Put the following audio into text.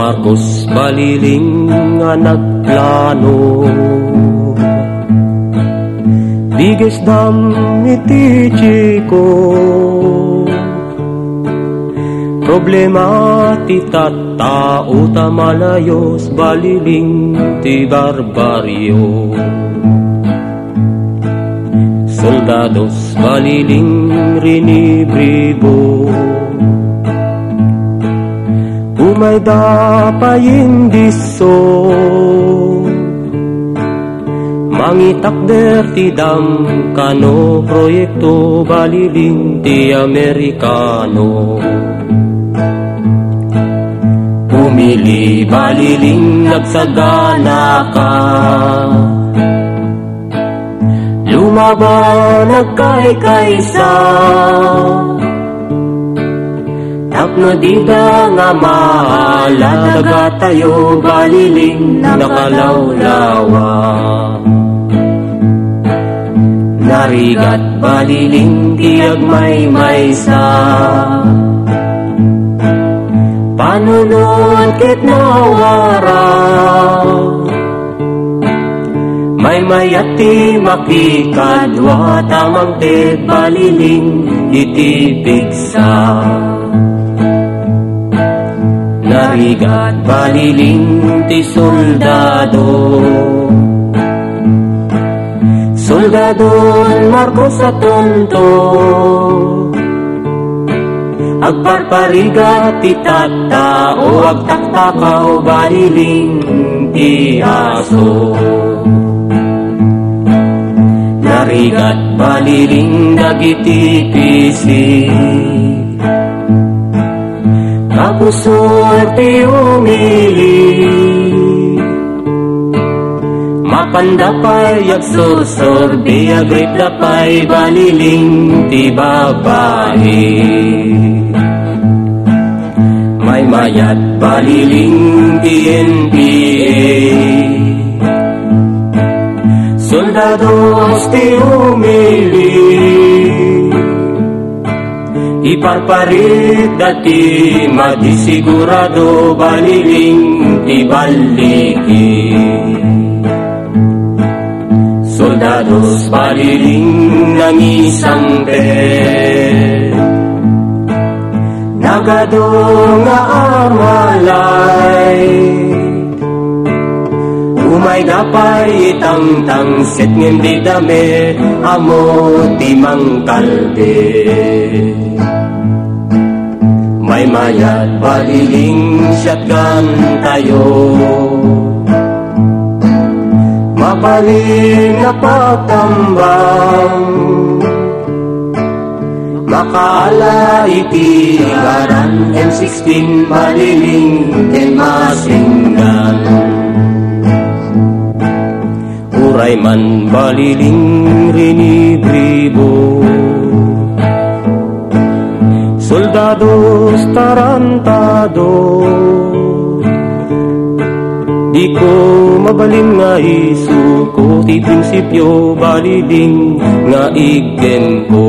Marcos baliling nga nagplano. Biggest dam iti chiko Problema ti tattao ta malayos baliling ti barbaryo. Soldados baliling rinibribo Umay dapayin diso. Mangitakder ti dam kano proyekto baliling ti Amerikano. Pumili baliling nagsagana ka. Lumaban nagkay-kaysa Tapno dida nga maala Daga tayo baliling nakalawlawa. Narigat baliling tiyag may maysa. Panunod kit nawaraw may mayati makikadwa tamang ted baliling itibigsa. Narigat baliling ti soldado. Soldadon Marcos sa tonto. Agparpariga ti tattao Agtaktakaw baliling ti aso. Narigat baliling dagiti pisi Kapusor ti umili Mapandapay ag susorbi Agrit dapay baliling ti babae May mayat baliling ti NPA Soldados ti umili Iparparit dati madisigurado baliling ti baliki Soldados baliling nangisang pet Nagado nga amalay Umay dapay itang tangsit ngem di dame amo ti mangkalbe May mayat baliling shotgun tayo Mapaling na pagtambang Makaala iti garan M16 baliling and masinggan Uray man baliling rinibribo Soldados tarantado Di ko mabalin nga isuko Ti prinsipyo baliling nga igen ko